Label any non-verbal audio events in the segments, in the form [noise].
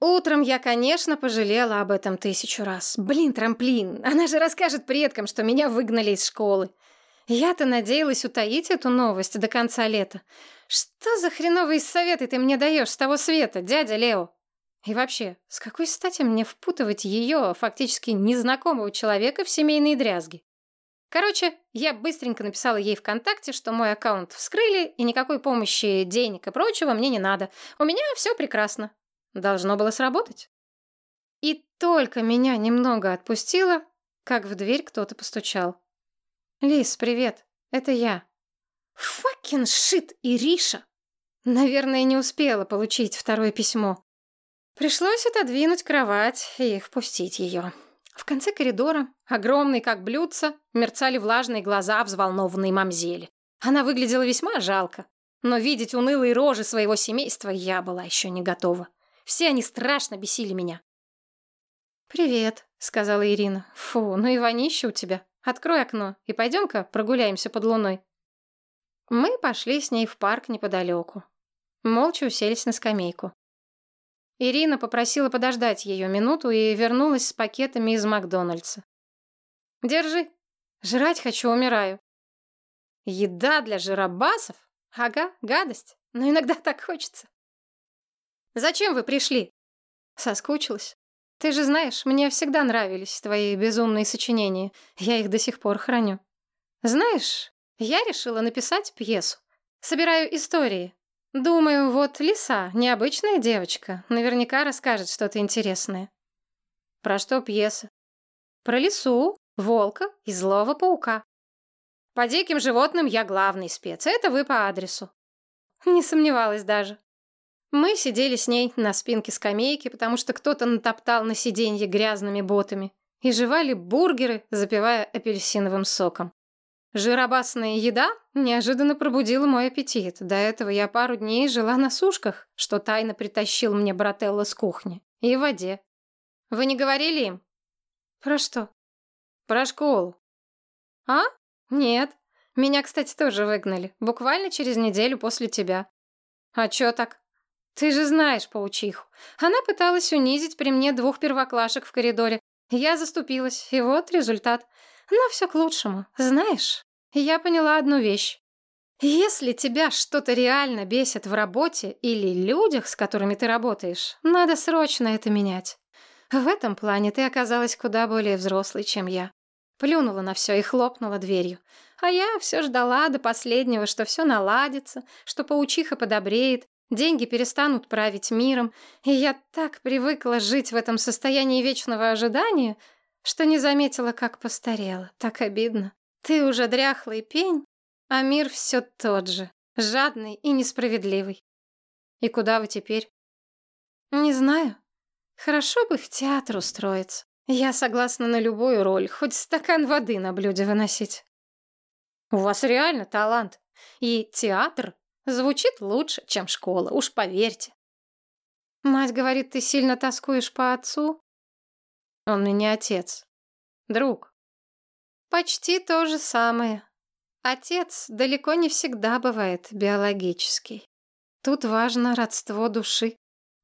Утром я, конечно, пожалела об этом тысячу раз. Блин, трамплин, она же расскажет предкам, что меня выгнали из школы. Я-то надеялась утаить эту новость до конца лета. Что за хреновые советы ты мне даешь с того света, дядя Лео? И вообще, с какой стати мне впутывать ее, фактически незнакомого человека, в семейные дрязги? Короче, я быстренько написала ей ВКонтакте, что мой аккаунт вскрыли, и никакой помощи, денег и прочего мне не надо. У меня все прекрасно. Должно было сработать. И только меня немного отпустило, как в дверь кто-то постучал. «Лис, привет. Это я». «Факин шит, Ириша!» Наверное, не успела получить второе письмо. Пришлось отодвинуть кровать и впустить ее. В конце коридора, огромный как блюдце, мерцали влажные глаза взволнованной мамзели. Она выглядела весьма жалко, но видеть унылые рожи своего семейства я была еще не готова. Все они страшно бесили меня. «Привет», — сказала Ирина. «Фу, ну и вонище у тебя. Открой окно и пойдем-ка прогуляемся под луной». Мы пошли с ней в парк неподалеку. Молча уселись на скамейку. Ирина попросила подождать ее минуту и вернулась с пакетами из Макдональдса. «Держи. Жрать хочу, умираю». «Еда для жиробасов? Ага, гадость. Но иногда так хочется». «Зачем вы пришли?» Соскучилась. «Ты же знаешь, мне всегда нравились твои безумные сочинения. Я их до сих пор храню. Знаешь, я решила написать пьесу. Собираю истории. Думаю, вот Лиса, необычная девочка, наверняка расскажет что-то интересное. Про что пьеса? Про лису, волка и злого паука. По диким животным я главный спец, это вы по адресу. Не сомневалась даже. Мы сидели с ней на спинке скамейки, потому что кто-то натоптал на сиденье грязными ботами, и жевали бургеры, запивая апельсиновым соком. Жиробасная еда неожиданно пробудила мой аппетит. До этого я пару дней жила на сушках, что тайно притащил мне брателло с кухни. И в воде. Вы не говорили им? Про что? Про школу. А? Нет. Меня, кстати, тоже выгнали. Буквально через неделю после тебя. А чё так? Ты же знаешь паучиху. Она пыталась унизить при мне двух первоклашек в коридоре. Я заступилась, и вот результат. Но все к лучшему. Знаешь, я поняла одну вещь. Если тебя что-то реально бесит в работе или людях, с которыми ты работаешь, надо срочно это менять. В этом плане ты оказалась куда более взрослой, чем я. Плюнула на все и хлопнула дверью. А я все ждала до последнего, что все наладится, что паучиха подобреет, деньги перестанут править миром, и я так привыкла жить в этом состоянии вечного ожидания, что не заметила, как постарела. Так обидно. Ты уже дряхлый пень, а мир все тот же, жадный и несправедливый. И куда вы теперь? Не знаю. Хорошо бы в театр устроиться. Я согласна на любую роль, хоть стакан воды на блюде выносить. У вас реально талант. И театр звучит лучше, чем школа, уж поверьте. Мать говорит, ты сильно тоскуешь по отцу? Он мне не отец. Друг. Почти то же самое. Отец далеко не всегда бывает биологический. Тут важно родство души.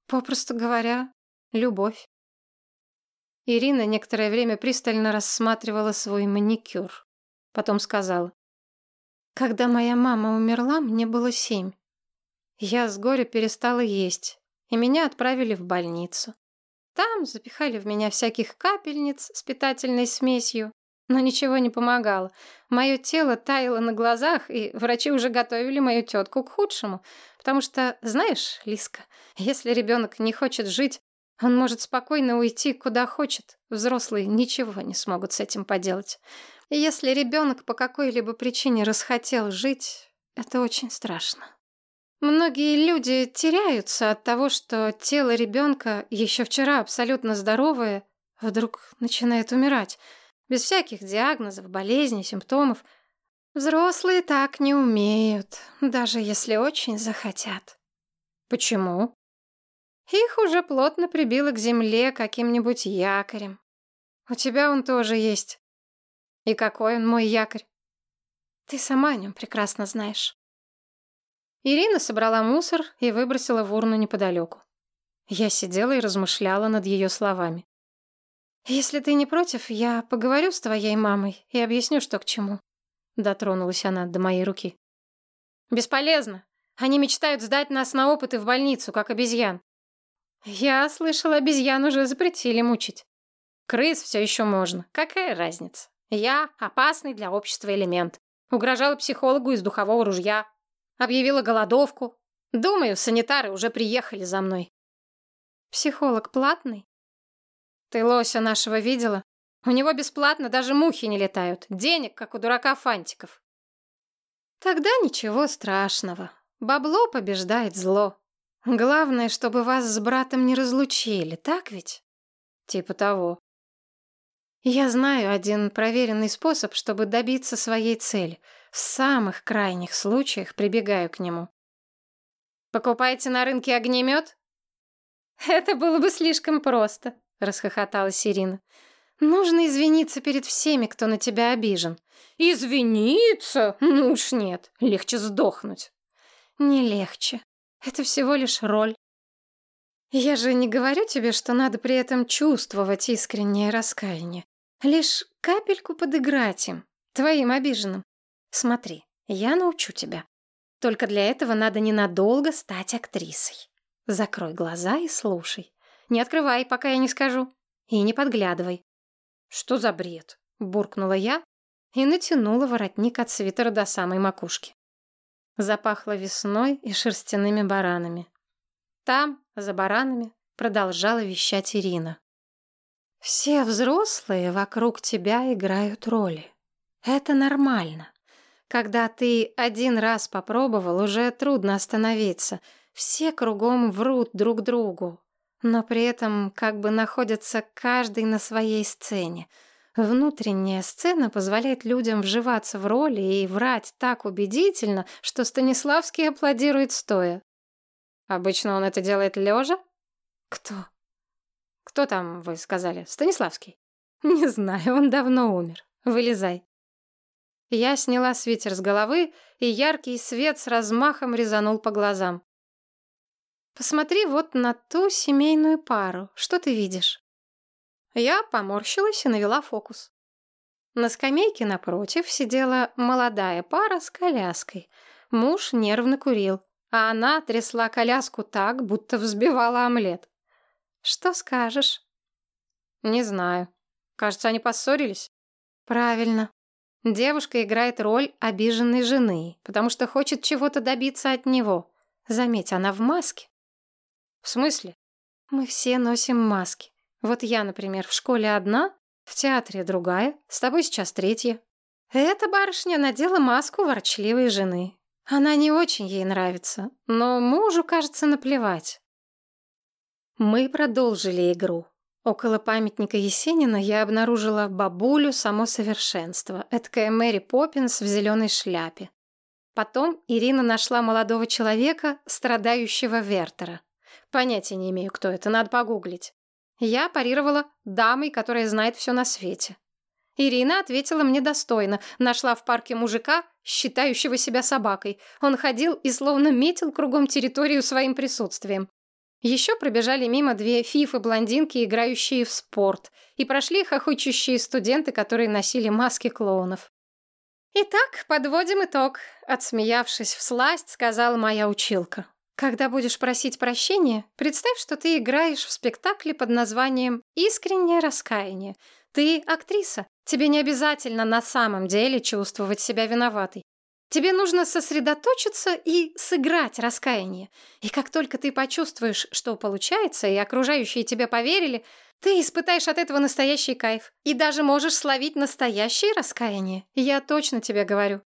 Попросту говоря, любовь. Ирина некоторое время пристально рассматривала свой маникюр. Потом сказала. Когда моя мама умерла, мне было семь. Я с горя перестала есть, и меня отправили в больницу. Там запихали в меня всяких капельниц с питательной смесью, но ничего не помогало. Мое тело таяло на глазах, и врачи уже готовили мою тетку к худшему. Потому что, знаешь, Лиска, если ребенок не хочет жить, он может спокойно уйти куда хочет. Взрослые ничего не смогут с этим поделать. Если ребенок по какой-либо причине расхотел жить, это очень страшно. Многие люди теряются от того, что тело ребенка, еще вчера абсолютно здоровое, вдруг начинает умирать. Без всяких диагнозов, болезней, симптомов. Взрослые так не умеют, даже если очень захотят. Почему? Их уже плотно прибило к земле каким-нибудь якорем. У тебя он тоже есть. И какой он мой якорь? Ты сама о нем прекрасно знаешь. Ирина собрала мусор и выбросила в урну неподалеку. Я сидела и размышляла над ее словами. «Если ты не против, я поговорю с твоей мамой и объясню, что к чему». Дотронулась она до моей руки. «Бесполезно. Они мечтают сдать нас на опыты в больницу, как обезьян». «Я слышала, обезьян уже запретили мучить. Крыс все еще можно. Какая разница? Я опасный для общества элемент. Угрожала психологу из духового ружья. Объявила голодовку. Думаю, санитары уже приехали за мной». «Психолог платный?» «Ты лося нашего видела? У него бесплатно даже мухи не летают. Денег, как у дурака Фантиков». «Тогда ничего страшного. Бабло побеждает зло. Главное, чтобы вас с братом не разлучили, так ведь?» «Типа того». «Я знаю один проверенный способ, чтобы добиться своей цели. В самых крайних случаях прибегаю к нему». «Покупаете на рынке огнемет?» «Это было бы слишком просто», — расхохоталась Ирина. «Нужно извиниться перед всеми, кто на тебя обижен». «Извиниться? Ну уж нет, легче сдохнуть». «Не легче. Это всего лишь роль. Я же не говорю тебе, что надо при этом чувствовать искреннее раскаяние. Лишь капельку подыграть им, твоим обиженным. Смотри, я научу тебя. Только для этого надо ненадолго стать актрисой. Закрой глаза и слушай. Не открывай, пока я не скажу. И не подглядывай. Что за бред? Буркнула я и натянула воротник от свитера до самой макушки. Запахло весной и шерстяными баранами. Там, за баранами, продолжала вещать Ирина. Все взрослые вокруг тебя играют роли. Это нормально. Когда ты один раз попробовал, уже трудно остановиться — все кругом врут друг другу, но при этом как бы находятся каждый на своей сцене. Внутренняя сцена позволяет людям вживаться в роли и врать так убедительно, что Станиславский аплодирует стоя. Обычно он это делает лежа? Кто? Кто там, вы сказали? Станиславский? [laughs] Не знаю, он давно умер. Вылезай. Я сняла свитер с головы, и яркий свет с размахом резанул по глазам. Посмотри вот на ту семейную пару. Что ты видишь? Я поморщилась и навела фокус. На скамейке напротив сидела молодая пара с коляской. Муж нервно курил, а она трясла коляску так, будто взбивала омлет. Что скажешь? Не знаю. Кажется, они поссорились. Правильно. Девушка играет роль обиженной жены, потому что хочет чего-то добиться от него. Заметь, она в маске. В смысле? Мы все носим маски. Вот я, например, в школе одна, в театре другая, с тобой сейчас третья. Эта барышня надела маску ворчливой жены. Она не очень ей нравится, но мужу, кажется, наплевать. Мы продолжили игру. Около памятника Есенина я обнаружила бабулю само совершенство, эткая Мэри Поппинс в зеленой шляпе. Потом Ирина нашла молодого человека, страдающего Вертера. Понятия не имею, кто это, надо погуглить. Я парировала дамой, которая знает все на свете. Ирина ответила мне достойно. Нашла в парке мужика, считающего себя собакой. Он ходил и словно метил кругом территорию своим присутствием. Еще пробежали мимо две фифы-блондинки, играющие в спорт, и прошли хохочущие студенты, которые носили маски клоунов. «Итак, подводим итог», — отсмеявшись в сласть, сказала моя училка. Когда будешь просить прощения, представь, что ты играешь в спектакле под названием «Искреннее раскаяние». Ты актриса. Тебе не обязательно на самом деле чувствовать себя виноватой. Тебе нужно сосредоточиться и сыграть раскаяние. И как только ты почувствуешь, что получается, и окружающие тебе поверили, ты испытаешь от этого настоящий кайф. И даже можешь словить настоящее раскаяние. Я точно тебе говорю.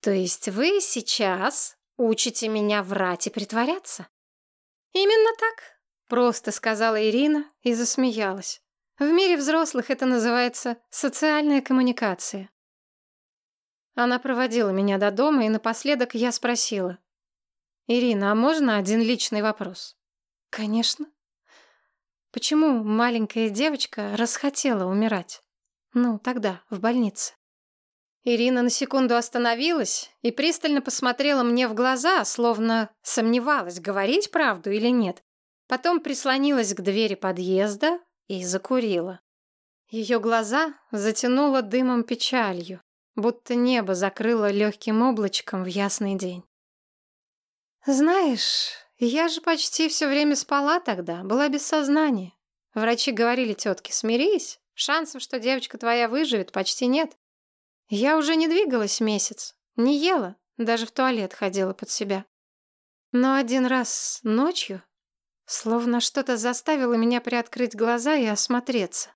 То есть вы сейчас Учите меня врать и притворяться? Именно так, просто сказала Ирина и засмеялась. В мире взрослых это называется социальная коммуникация. Она проводила меня до дома, и напоследок я спросила. «Ирина, а можно один личный вопрос?» «Конечно». «Почему маленькая девочка расхотела умирать? Ну, тогда, в больнице?» Ирина на секунду остановилась и пристально посмотрела мне в глаза, словно сомневалась, говорить правду или нет. Потом прислонилась к двери подъезда и закурила. Ее глаза затянуло дымом печалью, будто небо закрыло легким облачком в ясный день. «Знаешь, я же почти все время спала тогда, была без сознания. Врачи говорили тетке, смирись, шансов, что девочка твоя выживет, почти нет. Я уже не двигалась месяц, не ела, даже в туалет ходила под себя. Но один раз ночью, словно что-то заставило меня приоткрыть глаза и осмотреться.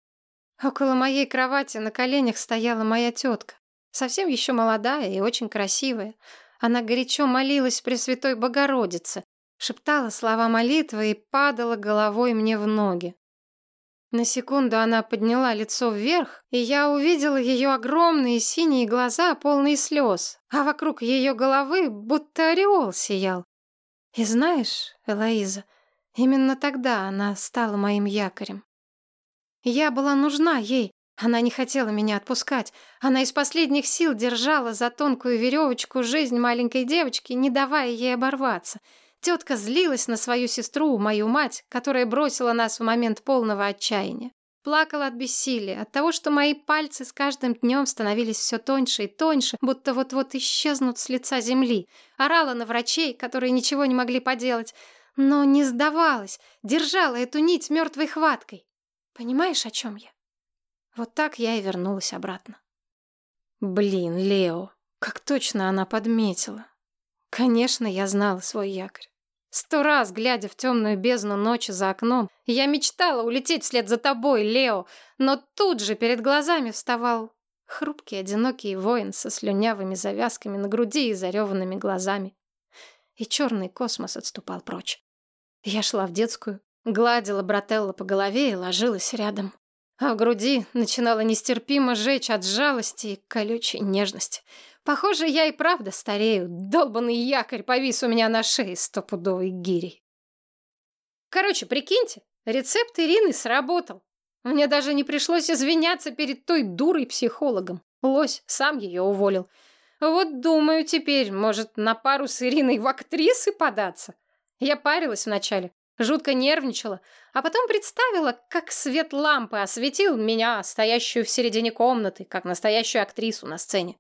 Около моей кровати на коленях стояла моя тетка, совсем еще молодая и очень красивая. Она горячо молилась Пресвятой Богородице, шептала слова молитвы и падала головой мне в ноги. На секунду она подняла лицо вверх, и я увидела ее огромные синие глаза, полные слез, а вокруг ее головы будто ореол сиял. И знаешь, Элоиза, именно тогда она стала моим якорем. Я была нужна ей, она не хотела меня отпускать. Она из последних сил держала за тонкую веревочку жизнь маленькой девочки, не давая ей оборваться. Тетка злилась на свою сестру, мою мать, которая бросила нас в момент полного отчаяния. Плакала от бессилия, от того, что мои пальцы с каждым днем становились все тоньше и тоньше, будто вот-вот исчезнут с лица земли. Орала на врачей, которые ничего не могли поделать, но не сдавалась, держала эту нить мертвой хваткой. Понимаешь, о чем я? Вот так я и вернулась обратно. Блин, Лео, как точно она подметила. Конечно, я знала свой якорь. Сто раз, глядя в темную бездну ночи за окном, я мечтала улететь вслед за тобой, Лео, но тут же перед глазами вставал хрупкий, одинокий воин со слюнявыми завязками на груди и зареванными глазами. И черный космос отступал прочь. Я шла в детскую, гладила брателла по голове и ложилась рядом а в груди начинало нестерпимо жечь от жалости и колючей нежности. Похоже, я и правда старею. Долбанный якорь повис у меня на шее стопудовой гири. Короче, прикиньте, рецепт Ирины сработал. Мне даже не пришлось извиняться перед той дурой-психологом. Лось сам ее уволил. Вот думаю теперь, может, на пару с Ириной в актрисы податься? Я парилась вначале, Жутко нервничала, а потом представила, как свет лампы осветил меня, стоящую в середине комнаты, как настоящую актрису на сцене.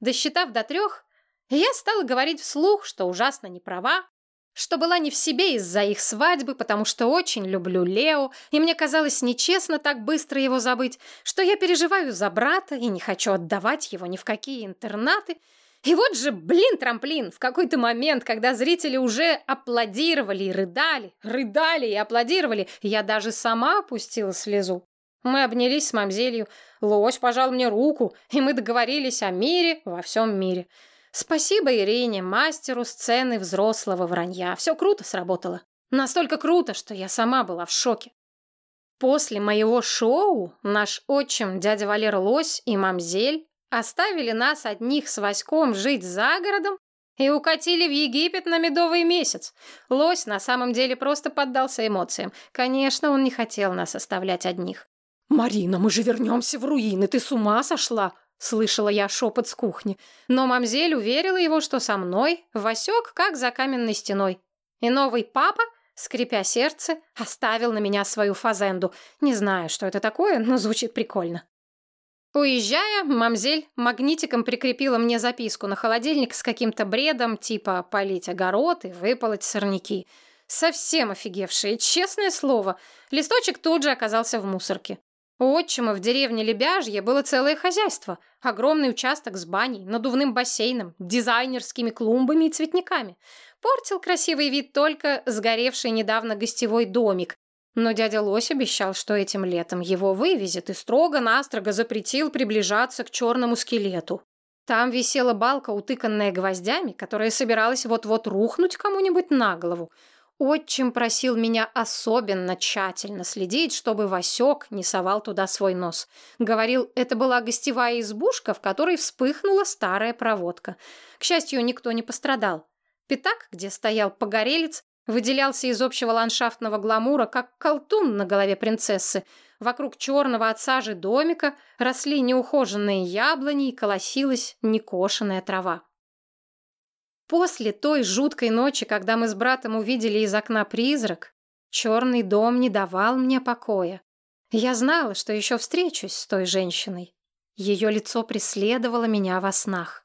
Досчитав до трех, я стала говорить вслух, что ужасно не права, что была не в себе из-за их свадьбы, потому что очень люблю Лео, и мне казалось нечестно так быстро его забыть, что я переживаю за брата и не хочу отдавать его ни в какие интернаты, и вот же, блин, трамплин, в какой-то момент, когда зрители уже аплодировали и рыдали, рыдали и аплодировали, я даже сама опустила слезу. Мы обнялись с мамзелью, лось пожал мне руку, и мы договорились о мире во всем мире. Спасибо Ирине, мастеру сцены взрослого вранья. Все круто сработало. Настолько круто, что я сама была в шоке. После моего шоу наш отчим, дядя Валера Лось и мамзель Оставили нас одних с Васьком жить за городом и укатили в Египет на медовый месяц. Лось на самом деле просто поддался эмоциям. Конечно, он не хотел нас оставлять одних. «Марина, мы же вернемся в руины, ты с ума сошла?» Слышала я шепот с кухни. Но мамзель уверила его, что со мной Васек как за каменной стеной. И новый папа, скрипя сердце, оставил на меня свою фазенду. Не знаю, что это такое, но звучит прикольно. Уезжая, мамзель магнитиком прикрепила мне записку на холодильник с каким-то бредом, типа полить огород и выполоть сорняки. Совсем офигевшие, честное слово. Листочек тут же оказался в мусорке. У отчима в деревне Лебяжье было целое хозяйство. Огромный участок с баней, надувным бассейном, дизайнерскими клумбами и цветниками. Портил красивый вид только сгоревший недавно гостевой домик, но дядя Лось обещал, что этим летом его вывезет и строго-настрого запретил приближаться к черному скелету. Там висела балка, утыканная гвоздями, которая собиралась вот-вот рухнуть кому-нибудь на голову. Отчим просил меня особенно тщательно следить, чтобы Васек не совал туда свой нос. Говорил, это была гостевая избушка, в которой вспыхнула старая проводка. К счастью, никто не пострадал. Пятак, где стоял погорелец, выделялся из общего ландшафтного гламура, как колтун на голове принцессы. Вокруг черного от сажи домика росли неухоженные яблони и колосилась некошенная трава. После той жуткой ночи, когда мы с братом увидели из окна призрак, Черный дом не давал мне покоя. Я знала, что еще встречусь с той женщиной. Ее лицо преследовало меня во снах.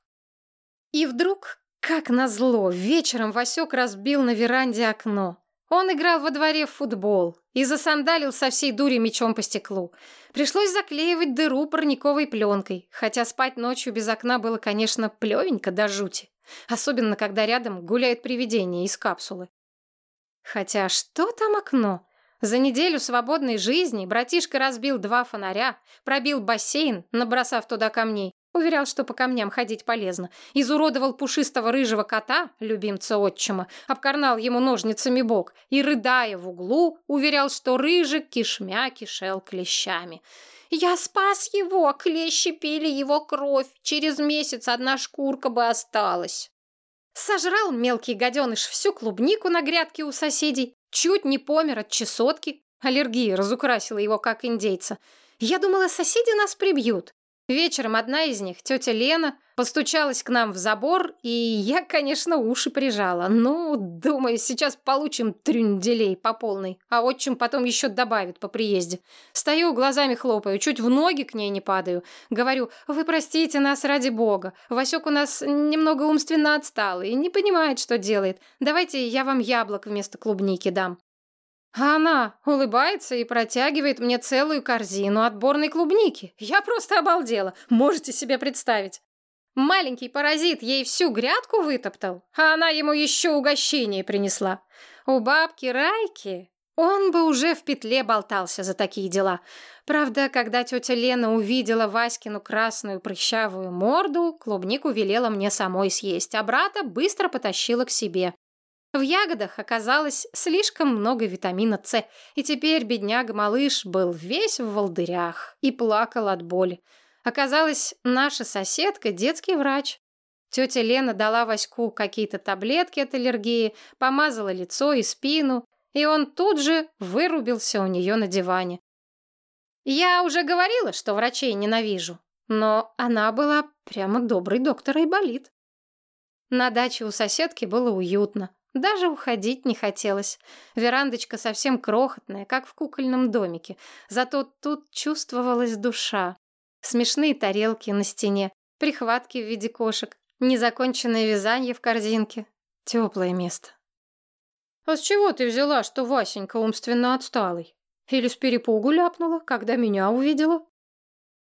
И вдруг, как назло, вечером Васек разбил на веранде окно. Он играл во дворе в футбол и засандалил со всей дури мечом по стеклу. Пришлось заклеивать дыру парниковой пленкой, хотя спать ночью без окна было, конечно, плевенько до жути. Особенно, когда рядом гуляет привидение из капсулы. Хотя что там окно? За неделю свободной жизни братишка разбил два фонаря, пробил бассейн, набросав туда камней, уверял, что по камням ходить полезно, изуродовал пушистого рыжего кота, любимца отчима, обкорнал ему ножницами бок и, рыдая в углу, уверял, что рыжик кишмя кишел клещами. «Я спас его, клещи пили его кровь, через месяц одна шкурка бы осталась». Сожрал мелкий гаденыш всю клубнику на грядке у соседей, чуть не помер от чесотки. Аллергия разукрасила его, как индейца. Я думала, соседи нас прибьют. Вечером одна из них, тетя Лена, постучалась к нам в забор, и я, конечно, уши прижала. Ну, думаю, сейчас получим трюнделей по полной, а отчим потом еще добавит по приезде. Стою, глазами хлопаю, чуть в ноги к ней не падаю. Говорю, вы простите нас ради бога. Васек у нас немного умственно отсталый, не понимает, что делает. Давайте я вам яблок вместо клубники дам. А она улыбается и протягивает мне целую корзину отборной клубники. Я просто обалдела. Можете себе представить? Маленький паразит ей всю грядку вытоптал, а она ему еще угощение принесла. У бабки Райки он бы уже в петле болтался за такие дела. Правда, когда тетя Лена увидела Васькину красную прыщавую морду, клубнику велела мне самой съесть, а брата быстро потащила к себе. В ягодах оказалось слишком много витамина С, и теперь бедняга-малыш был весь в волдырях и плакал от боли. Оказалось, наша соседка – детский врач. Тетя Лена дала Ваську какие-то таблетки от аллергии, помазала лицо и спину, и он тут же вырубился у нее на диване. Я уже говорила, что врачей ненавижу, но она была прямо добрый доктор и болит. На даче у соседки было уютно. Даже уходить не хотелось. Верандочка совсем крохотная, как в кукольном домике. Зато тут чувствовалась душа. Смешные тарелки на стене, прихватки в виде кошек, незаконченное вязание в корзинке. Теплое место. «А с чего ты взяла, что Васенька умственно отсталый? Или с перепугу ляпнула, когда меня увидела?»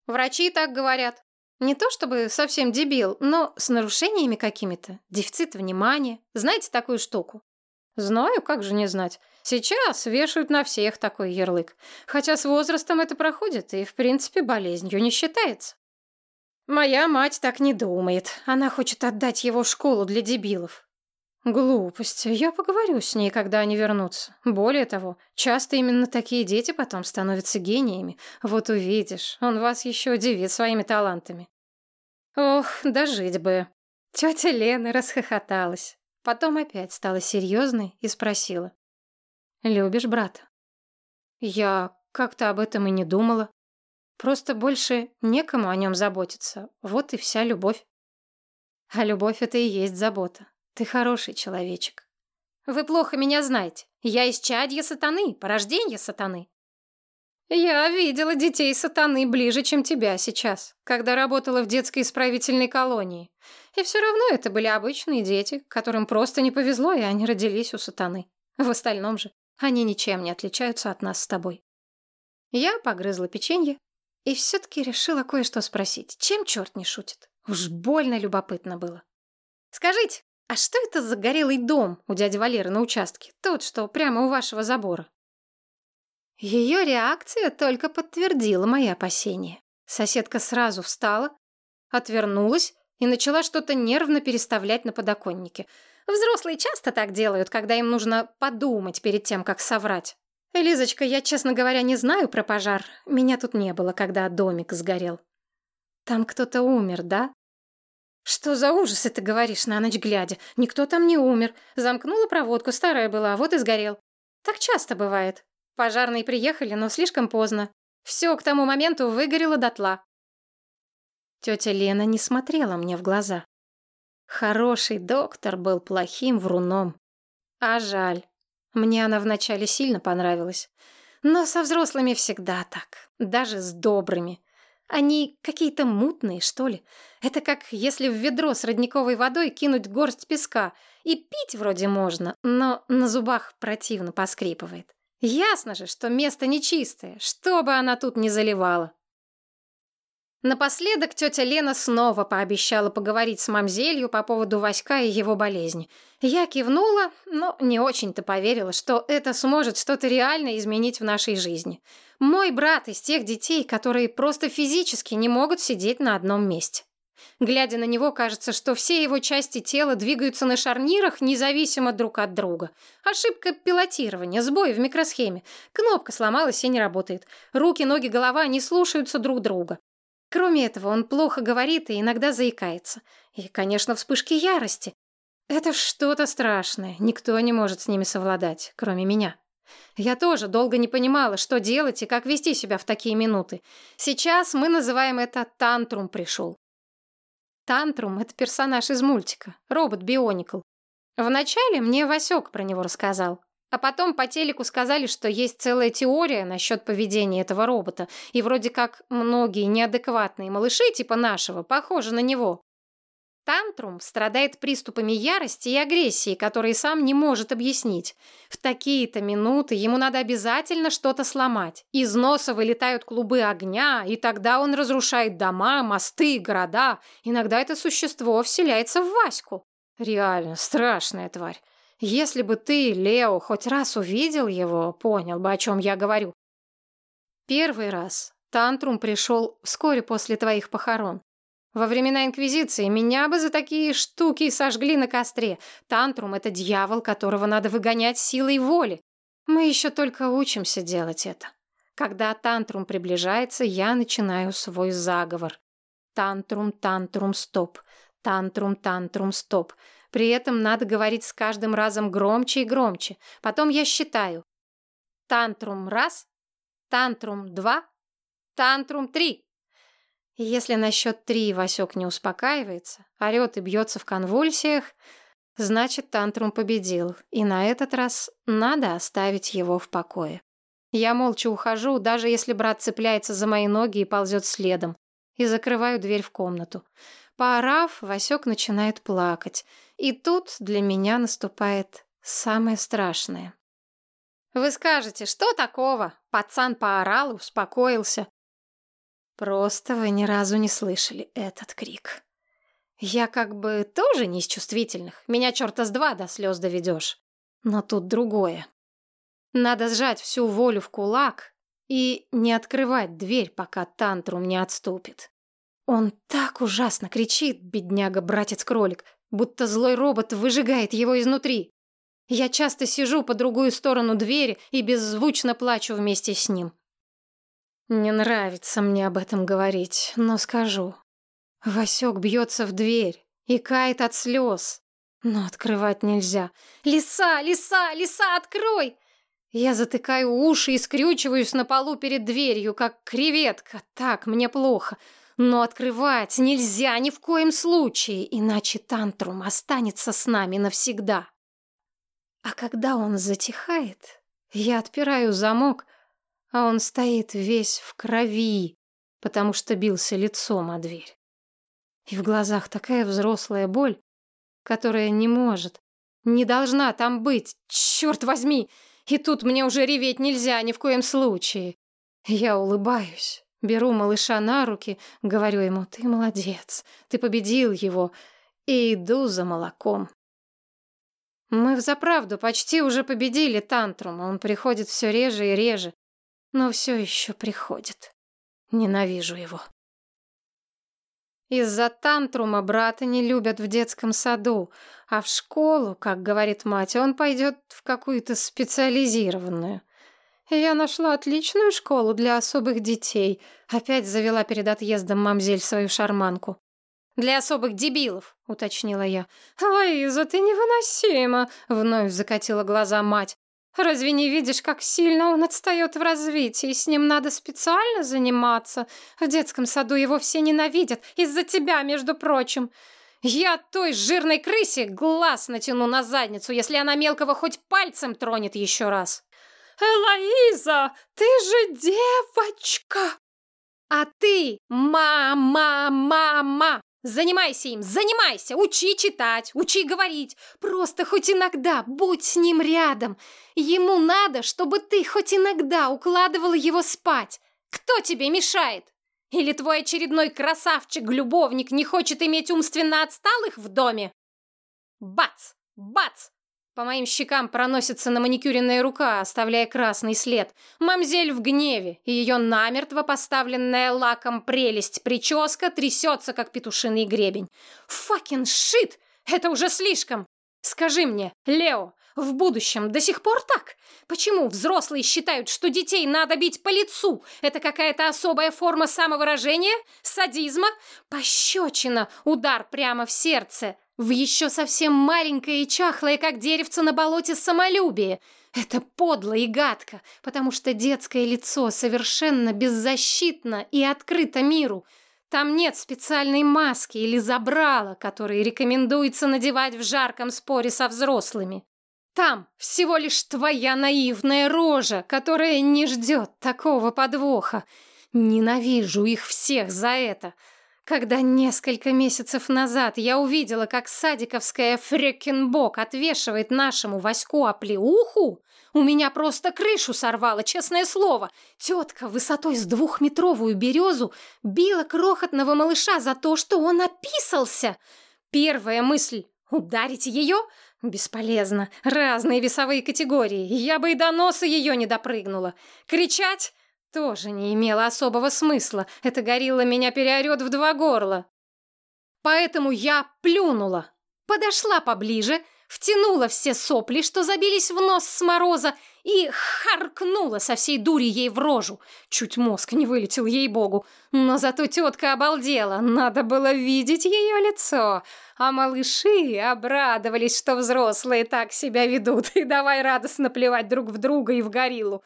«Врачи так говорят. Не то чтобы совсем дебил, но с нарушениями какими-то. Дефицит внимания. Знаете такую штуку? Знаю, как же не знать. Сейчас вешают на всех такой ярлык. Хотя с возрастом это проходит и, в принципе, болезнью не считается. Моя мать так не думает. Она хочет отдать его в школу для дебилов. Глупости. Я поговорю с ней, когда они вернутся. Более того, часто именно такие дети потом становятся гениями. Вот увидишь, он вас еще удивит своими талантами. Ох, дожить бы. Тетя Лена расхохоталась. Потом опять стала серьезной и спросила. «Любишь брата?» Я как-то об этом и не думала. Просто больше некому о нем заботиться. Вот и вся любовь. А любовь — это и есть забота. Ты хороший человечек. Вы плохо меня знаете. Я из чадья сатаны, порождение сатаны. «Я видела детей сатаны ближе, чем тебя сейчас, когда работала в детской исправительной колонии. И все равно это были обычные дети, которым просто не повезло, и они родились у сатаны. В остальном же они ничем не отличаются от нас с тобой». Я погрызла печенье и все-таки решила кое-что спросить. Чем черт не шутит? Уж больно любопытно было. «Скажите, а что это за горелый дом у дяди Валеры на участке? Тот, что прямо у вашего забора?» Ее реакция только подтвердила мои опасения. Соседка сразу встала, отвернулась и начала что-то нервно переставлять на подоконнике. Взрослые часто так делают, когда им нужно подумать перед тем, как соврать. «Лизочка, я, честно говоря, не знаю про пожар. Меня тут не было, когда домик сгорел». «Там кто-то умер, да?» «Что за ужас ты говоришь на ночь глядя? Никто там не умер. Замкнула проводку, старая была, вот и сгорел. Так часто бывает. Пожарные приехали, но слишком поздно. Все к тому моменту выгорело дотла. Тетя Лена не смотрела мне в глаза. Хороший доктор был плохим вруном. А жаль. Мне она вначале сильно понравилась. Но со взрослыми всегда так, даже с добрыми. Они какие-то мутные, что ли. Это как если в ведро с родниковой водой кинуть горсть песка. И пить вроде можно, но на зубах противно поскрипывает. Ясно же, что место нечистое, что бы она тут ни заливала. Напоследок тетя Лена снова пообещала поговорить с мамзелью по поводу Васька и его болезни. Я кивнула, но не очень-то поверила, что это сможет что-то реально изменить в нашей жизни. Мой брат из тех детей, которые просто физически не могут сидеть на одном месте. Глядя на него, кажется, что все его части тела двигаются на шарнирах независимо друг от друга. Ошибка пилотирования, сбой в микросхеме. Кнопка сломалась и не работает. Руки, ноги, голова не слушаются друг друга. Кроме этого, он плохо говорит и иногда заикается. И, конечно, вспышки ярости. Это что-то страшное. Никто не может с ними совладать, кроме меня. Я тоже долго не понимала, что делать и как вести себя в такие минуты. Сейчас мы называем это «тантрум пришел». Тантрум — это персонаж из мультика, робот Бионикл. Вначале мне Васек про него рассказал. А потом по телеку сказали, что есть целая теория насчет поведения этого робота, и вроде как многие неадекватные малыши типа нашего похожи на него. Тантрум страдает приступами ярости и агрессии, которые сам не может объяснить. В такие-то минуты ему надо обязательно что-то сломать. Из носа вылетают клубы огня, и тогда он разрушает дома, мосты, города. Иногда это существо вселяется в Ваську. Реально страшная тварь. Если бы ты, Лео, хоть раз увидел его, понял бы, о чем я говорю. Первый раз Тантрум пришел вскоре после твоих похорон. Во времена Инквизиции меня бы за такие штуки сожгли на костре. Тантрум — это дьявол, которого надо выгонять силой воли. Мы еще только учимся делать это. Когда тантрум приближается, я начинаю свой заговор. Тантрум, тантрум, стоп. Тантрум, тантрум, стоп. При этом надо говорить с каждым разом громче и громче. Потом я считаю. Тантрум раз, тантрум два, тантрум три. Если на счет три Васек не успокаивается, орет и бьется в конвульсиях, значит, тантрум победил, и на этот раз надо оставить его в покое. Я молча ухожу, даже если брат цепляется за мои ноги и ползет следом, и закрываю дверь в комнату. Поорав, Васек начинает плакать. И тут для меня наступает самое страшное. Вы скажете, что такого? Пацан поорал, успокоился. Просто вы ни разу не слышали этот крик. Я как бы тоже не из чувствительных. Меня черта с два до слез доведешь. Но тут другое. Надо сжать всю волю в кулак и не открывать дверь, пока тантрум не отступит. Он так ужасно кричит, бедняга-братец-кролик, будто злой робот выжигает его изнутри. Я часто сижу по другую сторону двери и беззвучно плачу вместе с ним. Не нравится мне об этом говорить, но скажу. Васек бьется в дверь и кает от слез. Но открывать нельзя. «Лиса! Лиса! Лиса, открой!» Я затыкаю уши и скрючиваюсь на полу перед дверью, как креветка. Так, мне плохо. Но открывать нельзя ни в коем случае, иначе тантрум останется с нами навсегда. А когда он затихает, я отпираю замок, а он стоит весь в крови, потому что бился лицом о дверь. И в глазах такая взрослая боль, которая не может, не должна там быть, черт возьми! И тут мне уже реветь нельзя ни в коем случае. Я улыбаюсь, Беру малыша на руки, говорю ему, ты молодец, ты победил его, и иду за молоком. Мы взаправду почти уже победили тантрум, он приходит все реже и реже, но все еще приходит. Ненавижу его. Из-за тантрума брата не любят в детском саду, а в школу, как говорит мать, он пойдет в какую-то специализированную. «Я нашла отличную школу для особых детей», — опять завела перед отъездом мамзель свою шарманку. «Для особых дебилов», — уточнила я. «Лоиза, ты невыносима», — вновь закатила глаза мать. «Разве не видишь, как сильно он отстает в развитии? С ним надо специально заниматься. В детском саду его все ненавидят, из-за тебя, между прочим. Я той жирной крысе глаз натяну на задницу, если она мелкого хоть пальцем тронет еще раз. Элоиза, ты же девочка! А ты, мама, мама, занимайся им, занимайся, учи читать, учи говорить. Просто хоть иногда будь с ним рядом. Ему надо, чтобы ты хоть иногда укладывала его спать. Кто тебе мешает? Или твой очередной красавчик-любовник не хочет иметь умственно отсталых в доме? Бац! Бац! По моим щекам проносится на маникюренная рука, оставляя красный след. Мамзель в гневе, и ее намертво поставленная лаком прелесть прическа трясется, как петушиный гребень. Факин шит! Это уже слишком! Скажи мне, Лео, в будущем до сих пор так? Почему взрослые считают, что детей надо бить по лицу? Это какая-то особая форма самовыражения? Садизма? Пощечина, удар прямо в сердце. В еще совсем маленькое и чахлое, как деревце на болоте, самолюбие. Это подло и гадко, потому что детское лицо совершенно беззащитно и открыто миру. Там нет специальной маски или забрала, которые рекомендуется надевать в жарком споре со взрослыми. Там всего лишь твоя наивная рожа, которая не ждет такого подвоха. Ненавижу их всех за это. Когда несколько месяцев назад я увидела, как садиковская фрекенбок отвешивает нашему Ваську оплеуху, у меня просто крышу сорвало, честное слово. Тетка высотой с двухметровую березу била крохотного малыша за то, что он описался. Первая мысль — ударить ее — Бесполезно. Разные весовые категории. Я бы и до носа ее не допрыгнула. Кричать тоже не имело особого смысла. Эта горилла меня переорет в два горла. Поэтому я плюнула. Подошла поближе, втянула все сопли, что забились в нос с мороза, и харкнула со всей дури ей в рожу. Чуть мозг не вылетел ей-богу. Но зато тетка обалдела, надо было видеть ее лицо. А малыши обрадовались, что взрослые так себя ведут, [laughs] и давай радостно плевать друг в друга и в гориллу.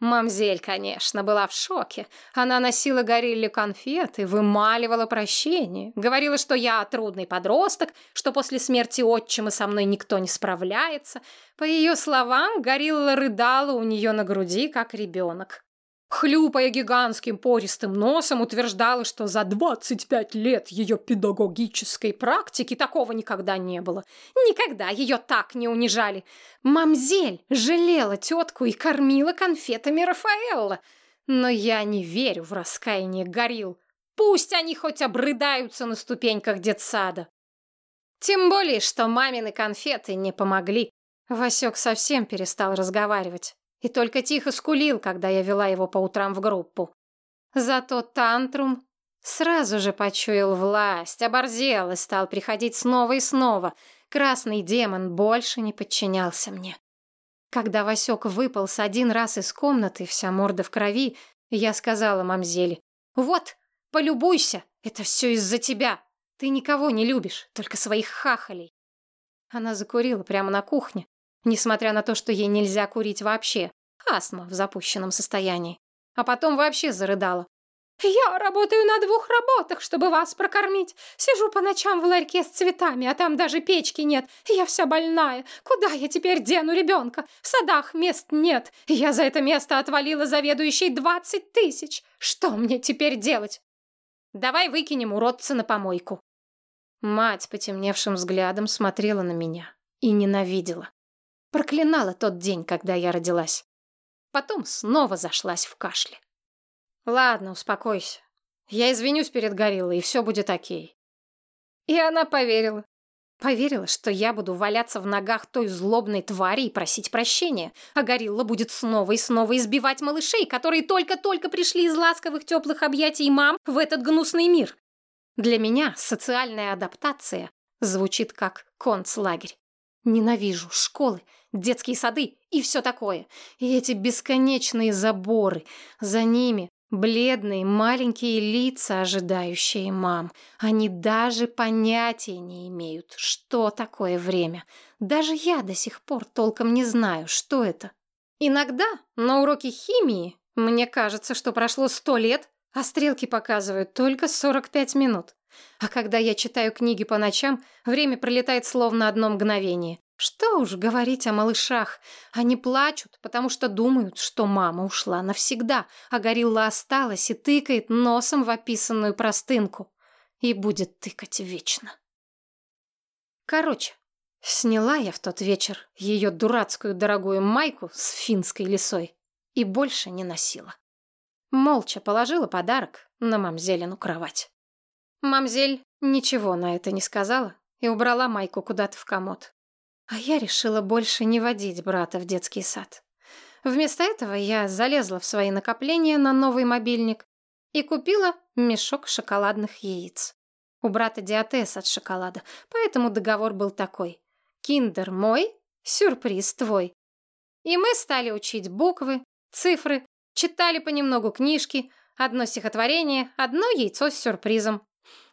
Мамзель, конечно, была в шоке. Она носила горилле конфеты, вымаливала прощение. Говорила, что я трудный подросток, что после смерти отчима со мной никто не справляется. По ее словам, горилла рыдала у нее на груди, как ребенок. Хлюпая гигантским пористым носом, утверждала, что за 25 лет ее педагогической практики такого никогда не было. Никогда ее так не унижали. Мамзель жалела тетку и кормила конфетами Рафаэлла. Но я не верю в раскаяние горил. Пусть они хоть обрыдаются на ступеньках детсада. Тем более, что мамины конфеты не помогли. Васек совсем перестал разговаривать и только тихо скулил, когда я вела его по утрам в группу. Зато тантрум сразу же почуял власть, оборзел и стал приходить снова и снова. Красный демон больше не подчинялся мне. Когда Васек выполз один раз из комнаты, вся морда в крови, я сказала мамзели, «Вот, полюбуйся, это все из-за тебя. Ты никого не любишь, только своих хахалей». Она закурила прямо на кухне, несмотря на то, что ей нельзя курить вообще. Астма в запущенном состоянии. А потом вообще зарыдала. «Я работаю на двух работах, чтобы вас прокормить. Сижу по ночам в ларьке с цветами, а там даже печки нет. Я вся больная. Куда я теперь дену ребенка? В садах мест нет. Я за это место отвалила заведующей двадцать тысяч. Что мне теперь делать? Давай выкинем уродца на помойку». Мать потемневшим взглядом смотрела на меня и ненавидела. Проклинала тот день, когда я родилась. Потом снова зашлась в кашле. Ладно, успокойся. Я извинюсь перед гориллой, и все будет окей. И она поверила. Поверила, что я буду валяться в ногах той злобной твари и просить прощения, а горилла будет снова и снова избивать малышей, которые только-только пришли из ласковых теплых объятий мам в этот гнусный мир. Для меня социальная адаптация звучит как концлагерь. Ненавижу школы, детские сады и все такое. И эти бесконечные заборы. За ними бледные маленькие лица, ожидающие мам. Они даже понятия не имеют, что такое время. Даже я до сих пор толком не знаю, что это. Иногда на уроке химии мне кажется, что прошло сто лет, а стрелки показывают только 45 минут. А когда я читаю книги по ночам, время пролетает словно одно мгновение. Что уж говорить о малышах. Они плачут, потому что думают, что мама ушла навсегда, а горилла осталась и тыкает носом в описанную простынку. И будет тыкать вечно. Короче, сняла я в тот вечер ее дурацкую дорогую майку с финской лисой и больше не носила. Молча положила подарок на мамзелину кровать. Мамзель ничего на это не сказала и убрала майку куда-то в комод. А я решила больше не водить брата в детский сад. Вместо этого я залезла в свои накопления на новый мобильник и купила мешок шоколадных яиц. У брата диатез от шоколада, поэтому договор был такой. Киндер мой, сюрприз твой. И мы стали учить буквы, цифры, читали понемногу книжки, одно стихотворение, одно яйцо с сюрпризом.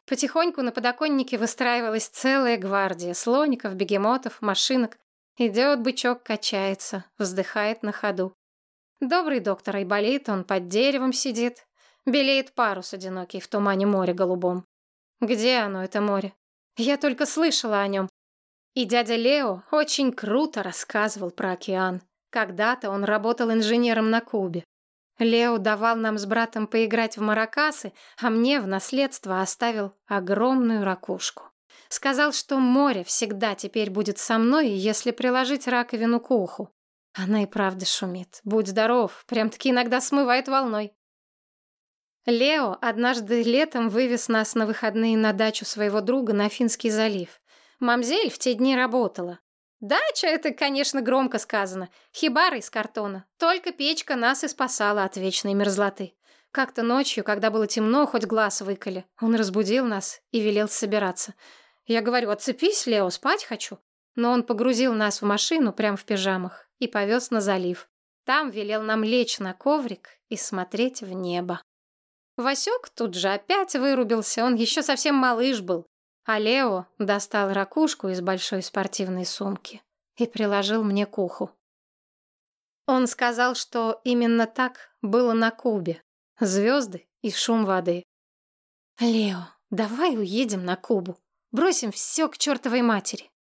Потихоньку на подоконнике выстраивалась целая гвардия слоников, бегемотов, машинок. Идет бычок, качается, вздыхает на ходу. Добрый доктор Айболит, он под деревом сидит. Белеет парус одинокий в тумане моря голубом. Где оно, это море? Я только слышала о нем. И дядя Лео очень круто рассказывал про океан. Когда-то он работал инженером на Кубе. Лео давал нам с братом поиграть в маракасы, а мне в наследство оставил огромную ракушку. Сказал, что море всегда теперь будет со мной, если приложить раковину к уху. Она и правда шумит. Будь здоров, прям-таки иногда смывает волной. Лео однажды летом вывез нас на выходные на дачу своего друга на Финский залив. Мамзель в те дни работала. Дача — это, конечно, громко сказано. Хибара из картона. Только печка нас и спасала от вечной мерзлоты. Как-то ночью, когда было темно, хоть глаз выколи, он разбудил нас и велел собираться. Я говорю, отцепись, Лео, спать хочу. Но он погрузил нас в машину прямо в пижамах и повез на залив. Там велел нам лечь на коврик и смотреть в небо. Васек тут же опять вырубился, он еще совсем малыш был. А Лео достал ракушку из большой спортивной сумки и приложил мне к уху. Он сказал, что именно так было на Кубе. Звезды и шум воды. «Лео, давай уедем на Кубу. Бросим все к чертовой матери».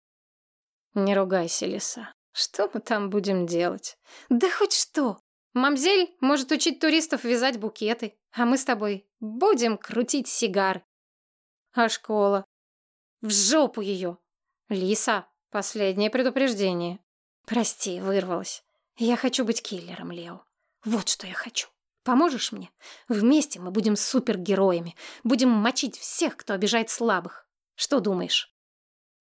«Не ругайся, Лиса. Что мы там будем делать?» «Да хоть что. Мамзель может учить туристов вязать букеты, а мы с тобой будем крутить сигар. А школа? В жопу ее! Лиса, последнее предупреждение. Прости, вырвалась. Я хочу быть киллером, Лео. Вот что я хочу. Поможешь мне? Вместе мы будем супергероями. Будем мочить всех, кто обижает слабых. Что думаешь?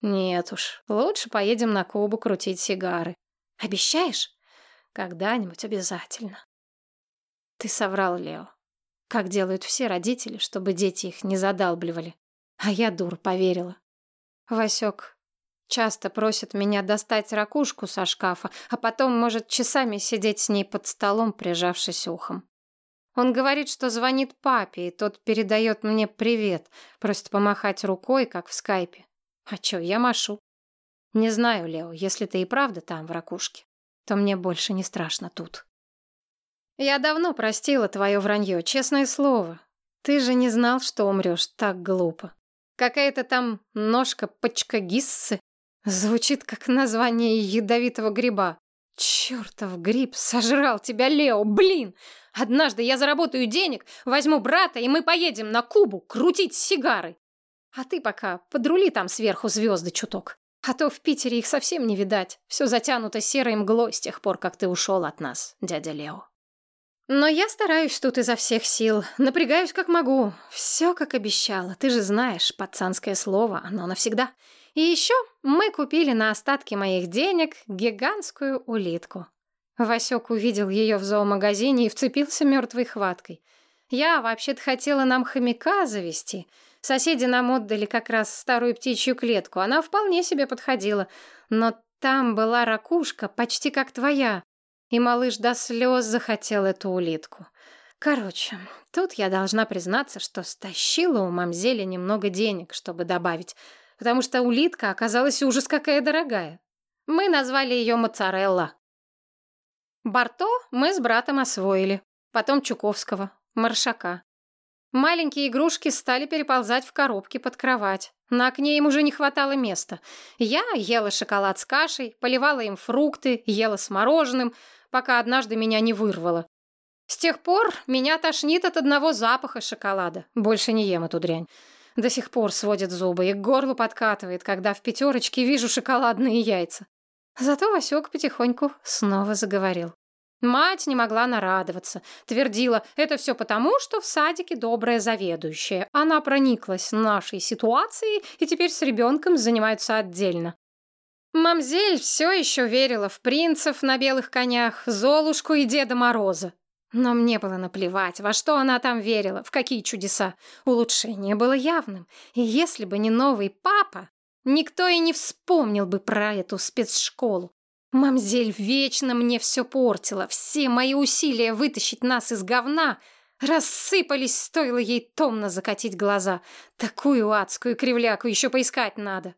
Нет уж, лучше поедем на Кубу крутить сигары. Обещаешь? Когда-нибудь обязательно. Ты соврал, Лео как делают все родители, чтобы дети их не задалбливали. А я, дур, поверила. Васек часто просит меня достать ракушку со шкафа, а потом может часами сидеть с ней под столом, прижавшись ухом. Он говорит, что звонит папе, и тот передает мне привет, просит помахать рукой, как в скайпе. А чё, я машу. Не знаю, Лео, если ты и правда там, в ракушке, то мне больше не страшно тут. Я давно простила твое вранье, честное слово. Ты же не знал, что умрешь так глупо. Какая-то там ножка почкагиссы звучит как название ядовитого гриба. Чертов гриб сожрал тебя, Лео, блин! Однажды я заработаю денег, возьму брата, и мы поедем на Кубу крутить сигары. А ты пока подрули там сверху звезды чуток. А то в Питере их совсем не видать. Все затянуто серой мглой с тех пор, как ты ушел от нас, дядя Лео. Но я стараюсь тут изо всех сил, напрягаюсь как могу. Все как обещала. Ты же знаешь, пацанское слово, оно навсегда. И еще мы купили на остатки моих денег гигантскую улитку. Васек увидел ее в зоомагазине и вцепился мертвой хваткой. Я вообще-то хотела нам хомяка завести. Соседи нам отдали как раз старую птичью клетку. Она вполне себе подходила. Но там была ракушка, почти как твоя и малыш до слез захотел эту улитку. Короче, тут я должна признаться, что стащила у мамзели немного денег, чтобы добавить, потому что улитка оказалась ужас какая дорогая. Мы назвали ее моцарелла. Барто мы с братом освоили, потом Чуковского, Маршака. Маленькие игрушки стали переползать в коробки под кровать. На окне им уже не хватало места. Я ела шоколад с кашей, поливала им фрукты, ела с мороженым, пока однажды меня не вырвало. С тех пор меня тошнит от одного запаха шоколада. Больше не ем эту дрянь. До сих пор сводит зубы и к горлу подкатывает, когда в пятерочке вижу шоколадные яйца. Зато Васек потихоньку снова заговорил. Мать не могла нарадоваться. Твердила, это все потому, что в садике добрая заведующая. Она прониклась нашей ситуацией и теперь с ребенком занимаются отдельно. Мамзель все еще верила в принцев на белых конях, Золушку и Деда Мороза. Но мне было наплевать, во что она там верила, в какие чудеса. Улучшение было явным. И если бы не новый папа, никто и не вспомнил бы про эту спецшколу. Мамзель вечно мне все портила. Все мои усилия вытащить нас из говна рассыпались, стоило ей томно закатить глаза. Такую адскую кривляку еще поискать надо.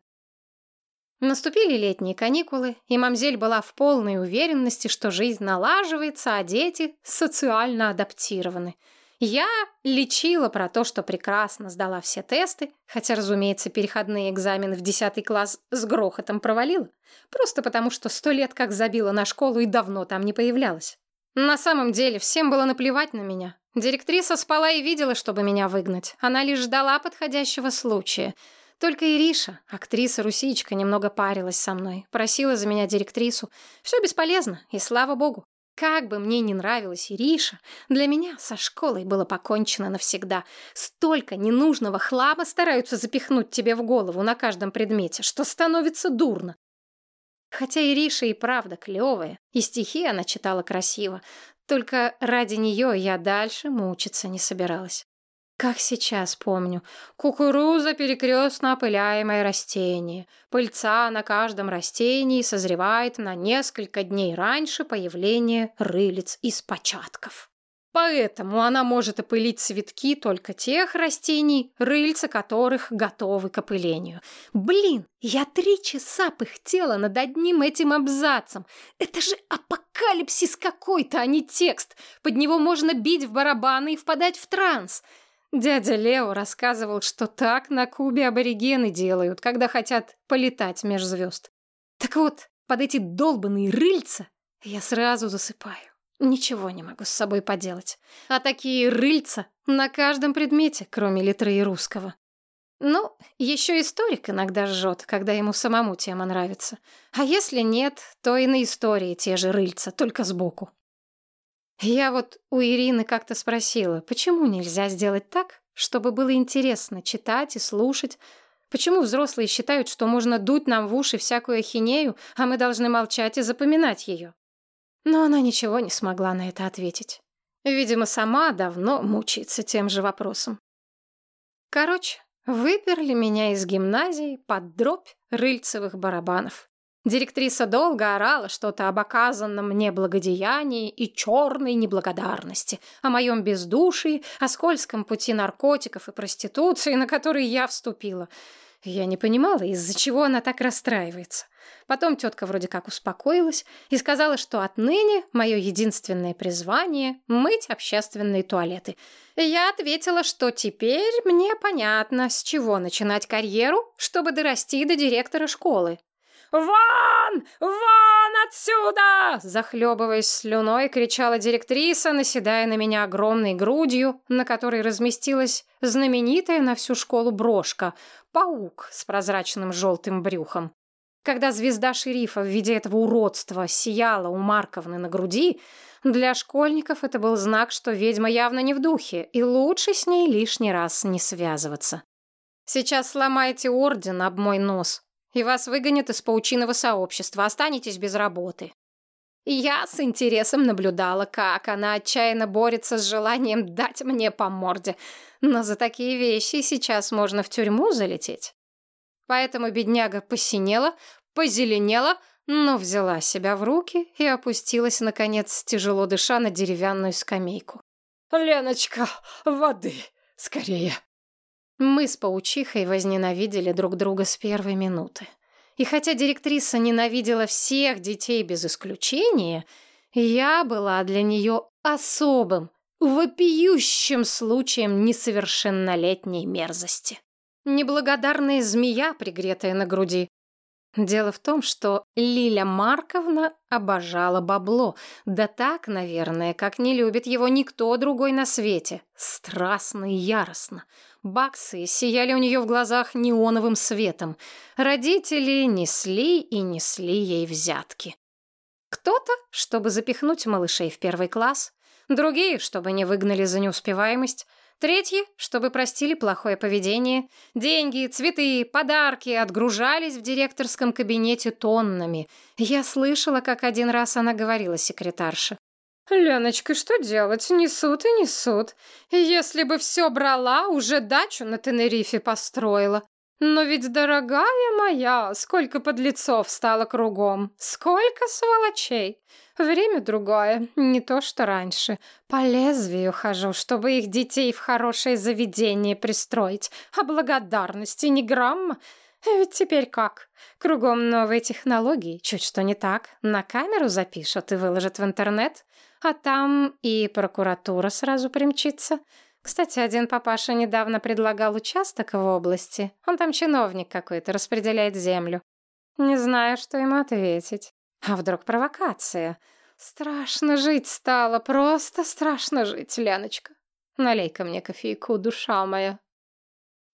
Наступили летние каникулы, и мамзель была в полной уверенности, что жизнь налаживается, а дети социально адаптированы — я лечила про то, что прекрасно сдала все тесты, хотя, разумеется, переходные экзамены в 10 класс с грохотом провалила, просто потому что сто лет как забила на школу и давно там не появлялась. На самом деле всем было наплевать на меня. Директриса спала и видела, чтобы меня выгнать. Она лишь ждала подходящего случая. Только Ириша, актриса-русичка, немного парилась со мной, просила за меня директрису. Все бесполезно, и слава богу. Как бы мне ни нравилась Ириша, для меня со школой было покончено навсегда. Столько ненужного хлама стараются запихнуть тебе в голову на каждом предмете, что становится дурно. Хотя Ириша и правда клевая, и стихи она читала красиво, только ради нее я дальше мучиться не собиралась. Как сейчас помню. Кукуруза — перекрестно опыляемое растение. Пыльца на каждом растении созревает на несколько дней раньше появления рылиц из початков. Поэтому она может опылить цветки только тех растений, рыльца которых готовы к опылению. Блин, я три часа пыхтела над одним этим абзацем. Это же апокалипсис какой-то, а не текст. Под него можно бить в барабаны и впадать в транс. Дядя Лео рассказывал, что так на Кубе аборигены делают, когда хотят полетать меж звезд. Так вот, под эти долбанные рыльца я сразу засыпаю. Ничего не могу с собой поделать. А такие рыльца на каждом предмете, кроме литры и русского. Ну, еще историк иногда жжет, когда ему самому тема нравится. А если нет, то и на истории те же рыльца, только сбоку. Я вот у Ирины как-то спросила, почему нельзя сделать так, чтобы было интересно читать и слушать, Почему взрослые считают, что можно дуть нам в уши всякую ахинею, а мы должны молчать и запоминать ее? Но она ничего не смогла на это ответить. Видимо, сама давно мучается тем же вопросом. Короче, выперли меня из гимназии под дробь рыльцевых барабанов. Директриса долго орала что-то об оказанном мне благодеянии и черной неблагодарности, о моем бездушии, о скользком пути наркотиков и проституции, на который я вступила. Я не понимала, из-за чего она так расстраивается. Потом тетка вроде как успокоилась и сказала, что отныне мое единственное призвание — мыть общественные туалеты. Я ответила, что теперь мне понятно, с чего начинать карьеру, чтобы дорасти до директора школы. «Вон! Вон отсюда!» Захлебываясь слюной, кричала директриса, наседая на меня огромной грудью, на которой разместилась знаменитая на всю школу брошка — паук с прозрачным желтым брюхом. Когда звезда шерифа в виде этого уродства сияла у Марковны на груди, для школьников это был знак, что ведьма явно не в духе, и лучше с ней лишний раз не связываться. «Сейчас сломайте орден об мой нос», и вас выгонят из паучиного сообщества, останетесь без работы. Я с интересом наблюдала, как она отчаянно борется с желанием дать мне по морде. Но за такие вещи сейчас можно в тюрьму залететь. Поэтому бедняга посинела, позеленела, но взяла себя в руки и опустилась, наконец, тяжело дыша на деревянную скамейку. «Леночка, воды! Скорее!» Мы с паучихой возненавидели друг друга с первой минуты. И хотя директриса ненавидела всех детей без исключения, я была для нее особым, вопиющим случаем несовершеннолетней мерзости. Неблагодарная змея, пригретая на груди. Дело в том, что Лиля Марковна обожала бабло. Да так, наверное, как не любит его никто другой на свете. Страстно и яростно. Баксы сияли у нее в глазах неоновым светом. Родители несли и несли ей взятки. Кто-то, чтобы запихнуть малышей в первый класс, другие, чтобы не выгнали за неуспеваемость, Третьи, чтобы простили плохое поведение. Деньги, цветы, подарки отгружались в директорском кабинете тоннами. Я слышала, как один раз она говорила секретарше. «Леночка, что делать? Несут и несут. Если бы все брала, уже дачу на Тенерифе построила. Но ведь, дорогая моя, сколько подлецов стало кругом, сколько сволочей. Время другое, не то что раньше. По лезвию хожу, чтобы их детей в хорошее заведение пристроить. А благодарности ни грамма. Ведь теперь как? Кругом новые технологии, чуть что не так. На камеру запишут и выложат в интернет. А там и прокуратура сразу примчится. Кстати, один папаша недавно предлагал участок в области. Он там чиновник какой-то, распределяет землю. Не знаю, что ему ответить. А вдруг провокация? Страшно жить стало, просто страшно жить, Леночка. Налей-ка мне кофейку, душа моя.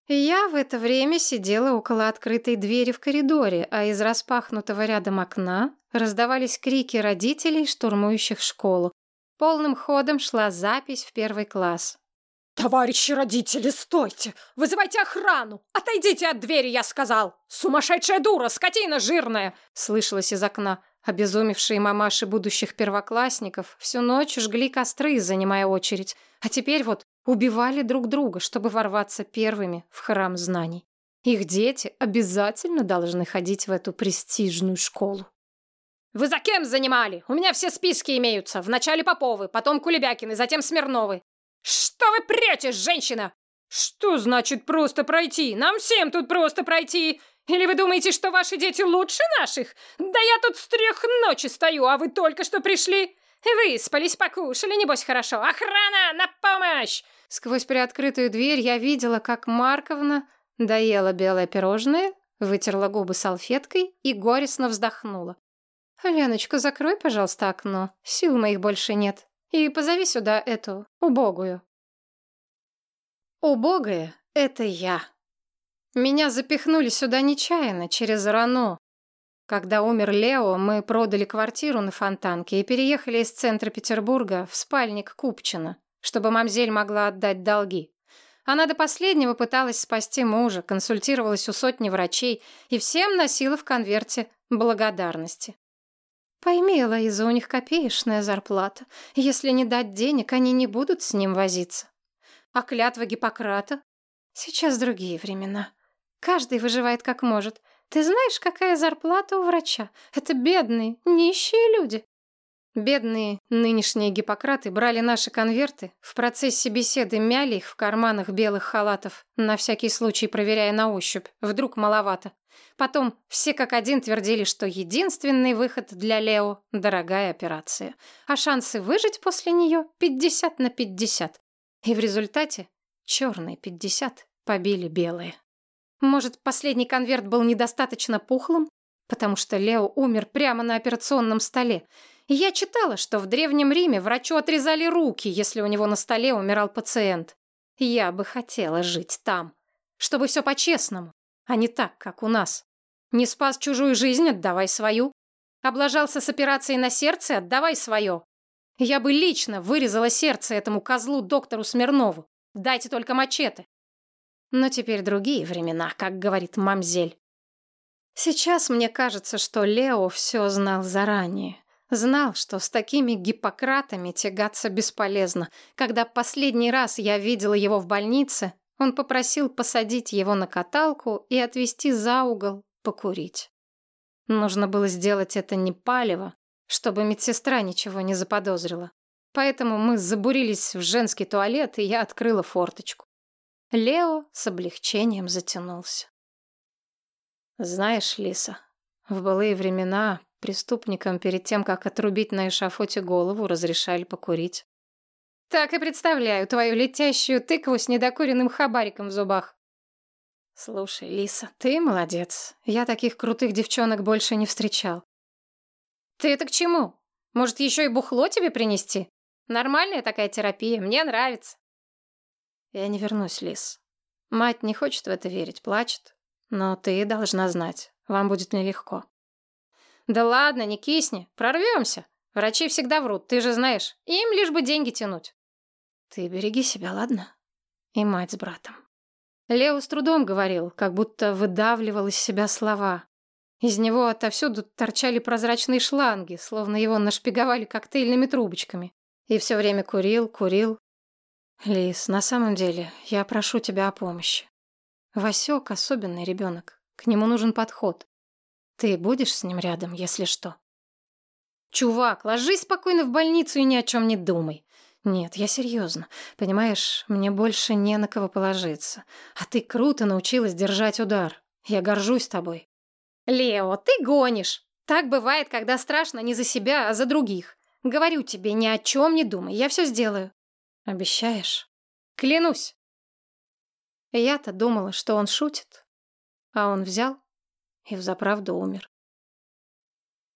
Я в это время сидела около открытой двери в коридоре, а из распахнутого рядом окна раздавались крики родителей, штурмующих школу. Полным ходом шла запись в первый класс. «Товарищи родители, стойте! Вызывайте охрану! Отойдите от двери, я сказал! Сумасшедшая дура, скотина жирная!» Слышалось из окна. Обезумевшие мамаши будущих первоклассников всю ночь жгли костры, занимая очередь. А теперь вот убивали друг друга, чтобы ворваться первыми в храм знаний. Их дети обязательно должны ходить в эту престижную школу. «Вы за кем занимали? У меня все списки имеются. Вначале Поповы, потом Кулебякины, затем Смирновы. «Что вы прете, женщина?» «Что значит просто пройти? Нам всем тут просто пройти! Или вы думаете, что ваши дети лучше наших? Да я тут с трех ночи стою, а вы только что пришли!» «Выспались, покушали, небось, хорошо! Охрана, на помощь!» Сквозь приоткрытую дверь я видела, как Марковна доела белое пирожное, вытерла губы салфеткой и горестно вздохнула. «Леночка, закрой, пожалуйста, окно. Сил моих больше нет. И позови сюда эту, убогую. Убогая — это я. Меня запихнули сюда нечаянно, через Рано. Когда умер Лео, мы продали квартиру на Фонтанке и переехали из центра Петербурга в спальник Купчина, чтобы мамзель могла отдать долги. Она до последнего пыталась спасти мужа, консультировалась у сотни врачей и всем носила в конверте благодарности. Пойми, Лоиза, у них копеечная зарплата. Если не дать денег, они не будут с ним возиться. А клятва Гиппократа? Сейчас другие времена. Каждый выживает как может. Ты знаешь, какая зарплата у врача? Это бедные, нищие люди. Бедные нынешние гиппократы брали наши конверты, в процессе беседы мяли их в карманах белых халатов, на всякий случай проверяя на ощупь, вдруг маловато. Потом все как один твердили, что единственный выход для Лео – дорогая операция, а шансы выжить после нее 50 на 50. И в результате черные 50 побили белые. Может, последний конверт был недостаточно пухлым, потому что Лео умер прямо на операционном столе. Я читала, что в Древнем Риме врачу отрезали руки, если у него на столе умирал пациент. Я бы хотела жить там, чтобы все по-честному, а не так, как у нас. Не спас чужую жизнь, отдавай свою. Облажался с операцией на сердце, отдавай свое. Я бы лично вырезала сердце этому козлу доктору Смирнову. Дайте только мачете. Но теперь другие времена, как говорит мамзель. Сейчас мне кажется, что Лео все знал заранее. Знал, что с такими гиппократами тягаться бесполезно. Когда последний раз я видела его в больнице, он попросил посадить его на каталку и отвезти за угол покурить. Нужно было сделать это не палево, чтобы медсестра ничего не заподозрила. Поэтому мы забурились в женский туалет, и я открыла форточку. Лео с облегчением затянулся. Знаешь, Лиса, в былые времена преступникам перед тем, как отрубить на эшафоте голову, разрешали покурить. Так и представляю твою летящую тыкву с недокуренным хабариком в зубах. Слушай, Лиса, ты молодец. Я таких крутых девчонок больше не встречал. Ты это к чему? Может, еще и бухло тебе принести? Нормальная такая терапия, мне нравится. Я не вернусь, Лис. Мать не хочет в это верить, плачет. Но ты должна знать, вам будет нелегко. Да ладно, не кисни, прорвемся. Врачи всегда врут, ты же знаешь. Им лишь бы деньги тянуть. Ты береги себя, ладно? И мать с братом. Лео с трудом говорил, как будто выдавливал из себя слова. Из него отовсюду торчали прозрачные шланги, словно его нашпиговали коктейльными трубочками. И все время курил, курил. Лис, на самом деле, я прошу тебя о помощи. Васек особенный ребенок. К нему нужен подход. Ты будешь с ним рядом, если что? Чувак, ложись спокойно в больницу и ни о чем не думай. Нет, я серьезно. Понимаешь, мне больше не на кого положиться. А ты круто научилась держать удар. Я горжусь тобой. Лео, ты гонишь. Так бывает, когда страшно не за себя, а за других. Говорю тебе, ни о чем не думай, я все сделаю. Обещаешь? Клянусь. Я-то думала, что он шутит. А он взял и взаправду умер.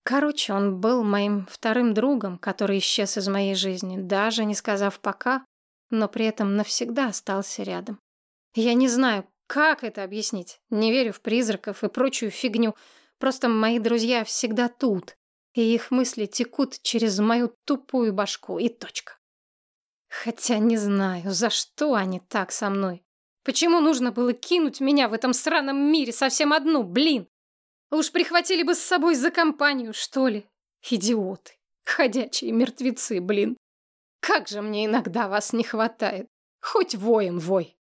Короче, он был моим вторым другом, который исчез из моей жизни, даже не сказав «пока», но при этом навсегда остался рядом. Я не знаю, как это объяснить. Не верю в призраков и прочую фигню. Просто мои друзья всегда тут, и их мысли текут через мою тупую башку, и точка. Хотя не знаю, за что они так со мной. Почему нужно было кинуть меня в этом сраном мире совсем одну, блин? Уж прихватили бы с собой за компанию, что ли. Идиоты. Ходячие мертвецы, блин. Как же мне иногда вас не хватает. Хоть воем вой.